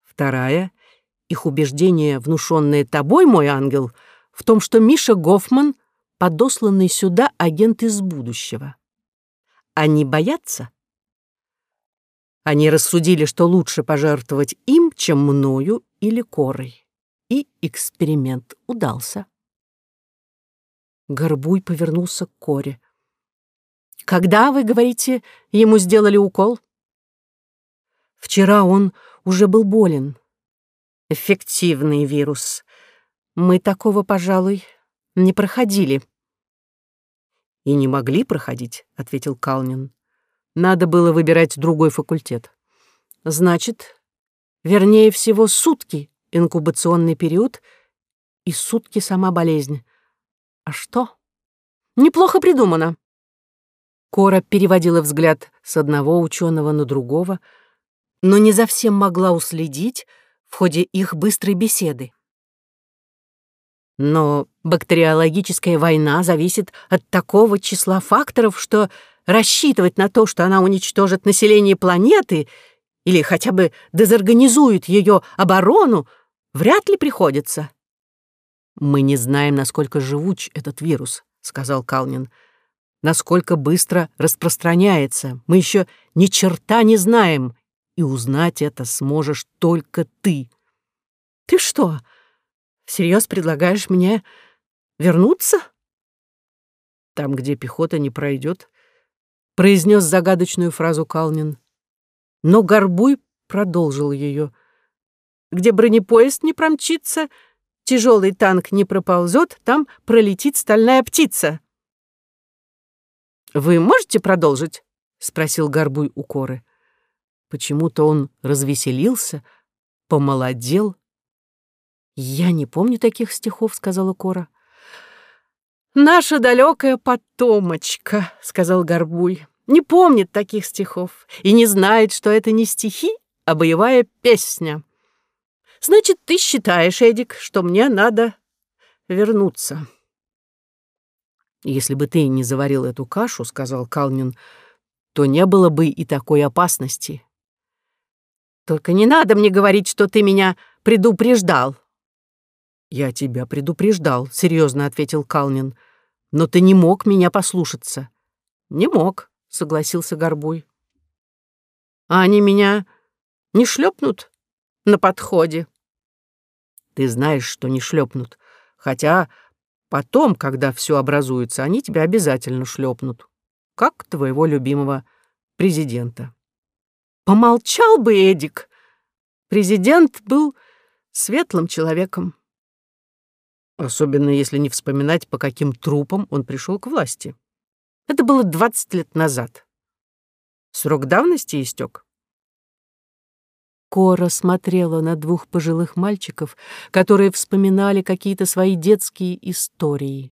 «Вторая — их убеждение, внушенное тобой, мой ангел, в том, что Миша Гофман — подосланный сюда агент из будущего. Они боятся, они рассудили, что лучше пожертвовать им, чем мною или корой. И эксперимент удался. Горбуй повернулся к коре. «Когда, вы говорите, ему сделали укол?» «Вчера он уже был болен. Эффективный вирус. Мы такого, пожалуй, не проходили». «И не могли проходить», — ответил Калнин. Надо было выбирать другой факультет. Значит, вернее всего, сутки инкубационный период и сутки сама болезнь. А что? Неплохо придумано. Кора переводила взгляд с одного ученого на другого, но не за всем могла уследить в ходе их быстрой беседы. Но бактериологическая война зависит от такого числа факторов, что рассчитывать на то, что она уничтожит население планеты или хотя бы дезорганизует ее оборону, вряд ли приходится. «Мы не знаем, насколько живуч этот вирус», — сказал Калнин. «Насколько быстро распространяется. Мы еще ни черта не знаем, и узнать это сможешь только ты». «Ты что, всерьез предлагаешь мне вернуться?» «Там, где пехота не пройдет, произнес загадочную фразу Калнин. Но Горбуй продолжил ее. Где бронепоезд не промчится, тяжелый танк не проползет, там пролетит стальная птица. «Вы можете продолжить?» — спросил Горбуй у Коры. Почему-то он развеселился, помолодел. «Я не помню таких стихов», — сказала Кора. «Наша далекая потомочка», — сказал Горбуй, — «не помнит таких стихов и не знает, что это не стихи, а боевая песня. Значит, ты считаешь, Эдик, что мне надо вернуться». «Если бы ты не заварил эту кашу, — сказал Калнин, — то не было бы и такой опасности. Только не надо мне говорить, что ты меня предупреждал. Я тебя предупреждал, серьезно ответил Калнин. Но ты не мог меня послушаться. Не мог, согласился Горбуй. А они меня не шлепнут на подходе. Ты знаешь, что не шлепнут. Хотя потом, когда все образуется, они тебя обязательно шлепнут. Как твоего любимого президента. Помолчал бы Эдик. Президент был светлым человеком. Особенно если не вспоминать, по каким трупам он пришел к власти. Это было 20 лет назад. Срок давности истек. Кора смотрела на двух пожилых мальчиков, которые вспоминали какие-то свои детские истории.